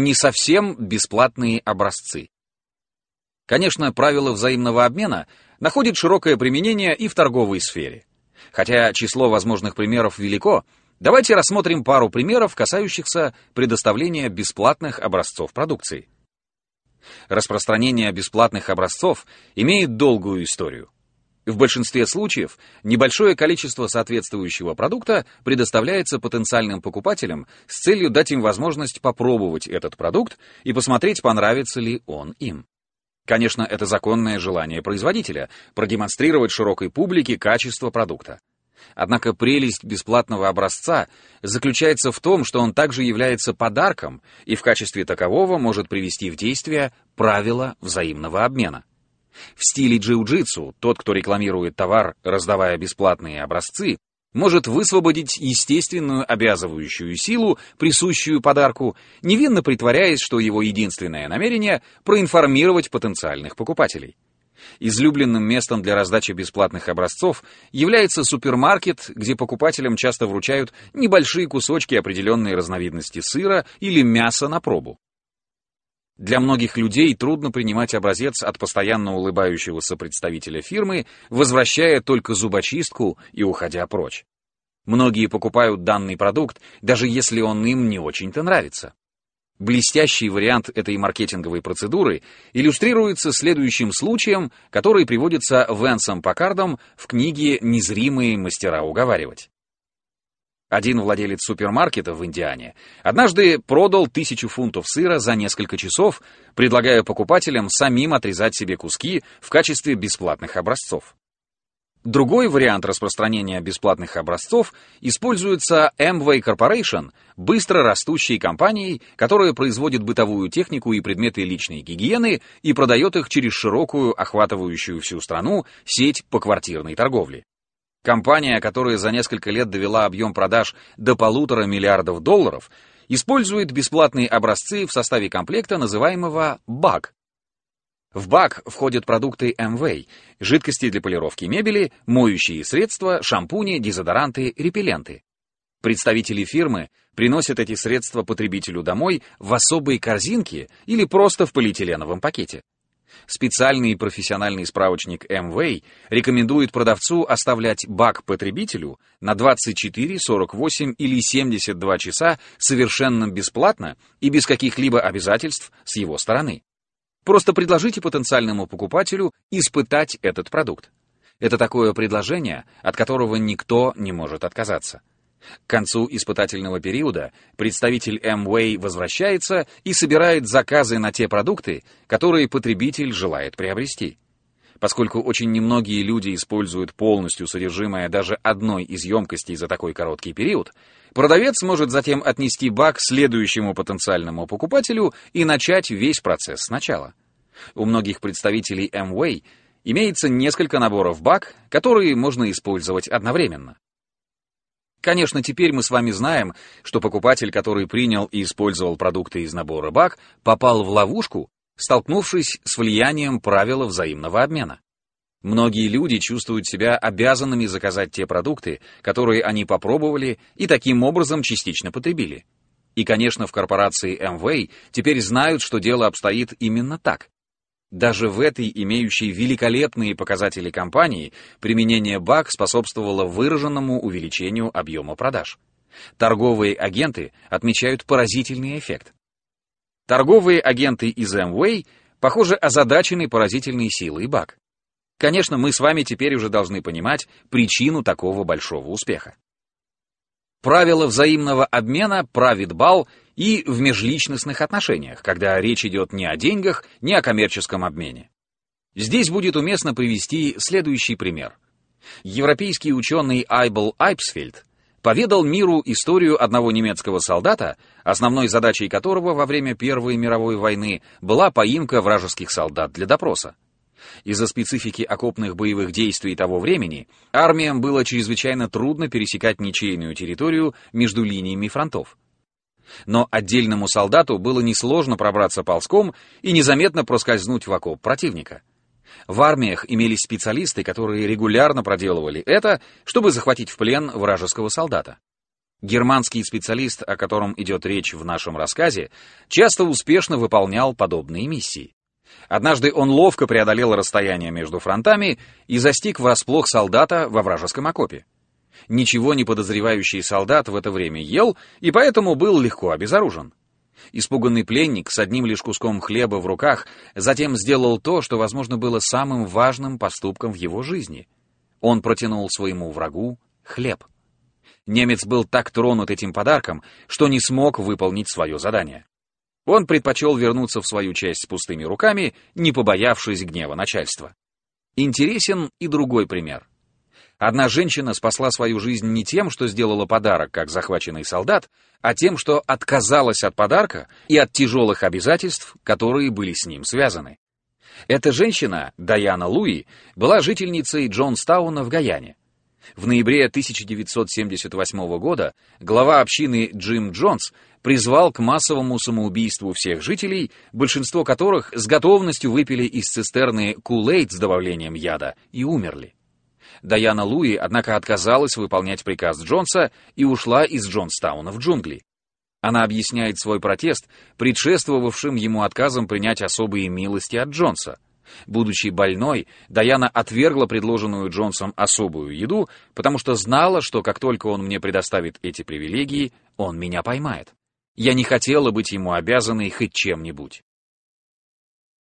Не совсем бесплатные образцы. Конечно, правило взаимного обмена находит широкое применение и в торговой сфере. Хотя число возможных примеров велико, давайте рассмотрим пару примеров, касающихся предоставления бесплатных образцов продукции. Распространение бесплатных образцов имеет долгую историю. В большинстве случаев небольшое количество соответствующего продукта предоставляется потенциальным покупателям с целью дать им возможность попробовать этот продукт и посмотреть, понравится ли он им. Конечно, это законное желание производителя — продемонстрировать широкой публике качество продукта. Однако прелесть бесплатного образца заключается в том, что он также является подарком и в качестве такового может привести в действие правила взаимного обмена. В стиле джиу-джитсу тот, кто рекламирует товар, раздавая бесплатные образцы, может высвободить естественную обязывающую силу, присущую подарку, невинно притворяясь, что его единственное намерение — проинформировать потенциальных покупателей. Излюбленным местом для раздачи бесплатных образцов является супермаркет, где покупателям часто вручают небольшие кусочки определенной разновидности сыра или мяса на пробу. Для многих людей трудно принимать образец от постоянно улыбающегося представителя фирмы, возвращая только зубочистку и уходя прочь. Многие покупают данный продукт, даже если он им не очень-то нравится. Блестящий вариант этой маркетинговой процедуры иллюстрируется следующим случаем, который приводится Венсом Покардом в книге «Незримые мастера уговаривать». Один владелец супермаркета в Индиане однажды продал тысячу фунтов сыра за несколько часов, предлагая покупателям самим отрезать себе куски в качестве бесплатных образцов. Другой вариант распространения бесплатных образцов используется Amway Corporation, быстро растущей компанией, которая производит бытовую технику и предметы личной гигиены и продает их через широкую, охватывающую всю страну, сеть поквартирной торговли. Компания, которая за несколько лет довела объем продаж до полутора миллиардов долларов, использует бесплатные образцы в составе комплекта, называемого БАК. В БАК входят продукты МВ, жидкости для полировки мебели, моющие средства, шампуни, дезодоранты, репелленты. Представители фирмы приносят эти средства потребителю домой в особые корзинки или просто в полиэтиленовом пакете. Специальный профессиональный справочник MWay рекомендует продавцу оставлять бак потребителю на 24, 48 или 72 часа совершенно бесплатно и без каких-либо обязательств с его стороны. Просто предложите потенциальному покупателю испытать этот продукт. Это такое предложение, от которого никто не может отказаться. К концу испытательного периода представитель Amway возвращается и собирает заказы на те продукты, которые потребитель желает приобрести. Поскольку очень немногие люди используют полностью содержимое даже одной из емкостей за такой короткий период, продавец может затем отнести бак следующему потенциальному покупателю и начать весь процесс сначала. У многих представителей Amway имеется несколько наборов бак, которые можно использовать одновременно. Конечно, теперь мы с вами знаем, что покупатель, который принял и использовал продукты из набора БАК, попал в ловушку, столкнувшись с влиянием правила взаимного обмена. Многие люди чувствуют себя обязанными заказать те продукты, которые они попробовали и таким образом частично потребили. И, конечно, в корпорации Amway теперь знают, что дело обстоит именно так. Даже в этой имеющей великолепные показатели компании применение БАК способствовало выраженному увеличению объема продаж. Торговые агенты отмечают поразительный эффект. Торговые агенты из Amway, похоже, озадачены поразительной силой БАК. Конечно, мы с вами теперь уже должны понимать причину такого большого успеха. Правило взаимного обмена правит бал и в межличностных отношениях, когда речь идет не о деньгах, не о коммерческом обмене. Здесь будет уместно привести следующий пример. Европейский ученый Айбл Айпсфельд поведал миру историю одного немецкого солдата, основной задачей которого во время Первой мировой войны была поимка вражеских солдат для допроса. Из-за специфики окопных боевых действий того времени армиям было чрезвычайно трудно пересекать ничейную территорию между линиями фронтов. Но отдельному солдату было несложно пробраться ползком и незаметно проскользнуть в окоп противника. В армиях имелись специалисты, которые регулярно проделывали это, чтобы захватить в плен вражеского солдата. Германский специалист, о котором идет речь в нашем рассказе, часто успешно выполнял подобные миссии. Однажды он ловко преодолел расстояние между фронтами и застиг врасплох солдата во вражеском окопе. Ничего не подозревающий солдат в это время ел и поэтому был легко обезоружен. Испуганный пленник с одним лишь куском хлеба в руках затем сделал то, что, возможно, было самым важным поступком в его жизни. Он протянул своему врагу хлеб. Немец был так тронут этим подарком, что не смог выполнить свое задание. Он предпочел вернуться в свою часть с пустыми руками, не побоявшись гнева начальства. Интересен и другой пример. Одна женщина спасла свою жизнь не тем, что сделала подарок, как захваченный солдат, а тем, что отказалась от подарка и от тяжелых обязательств, которые были с ним связаны. Эта женщина, Даяна Луи, была жительницей Джонстауна в Гаяне. В ноябре 1978 года глава общины Джим Джонс призвал к массовому самоубийству всех жителей, большинство которых с готовностью выпили из цистерны кулейт с добавлением яда и умерли. Даяна Луи, однако, отказалась выполнять приказ Джонса и ушла из Джонстауна в джунгли. Она объясняет свой протест предшествовавшим ему отказом принять особые милости от Джонса — Будучи больной, Даяна отвергла предложенную Джонсом особую еду, потому что знала, что как только он мне предоставит эти привилегии, он меня поймает. Я не хотела быть ему обязанной хоть чем-нибудь.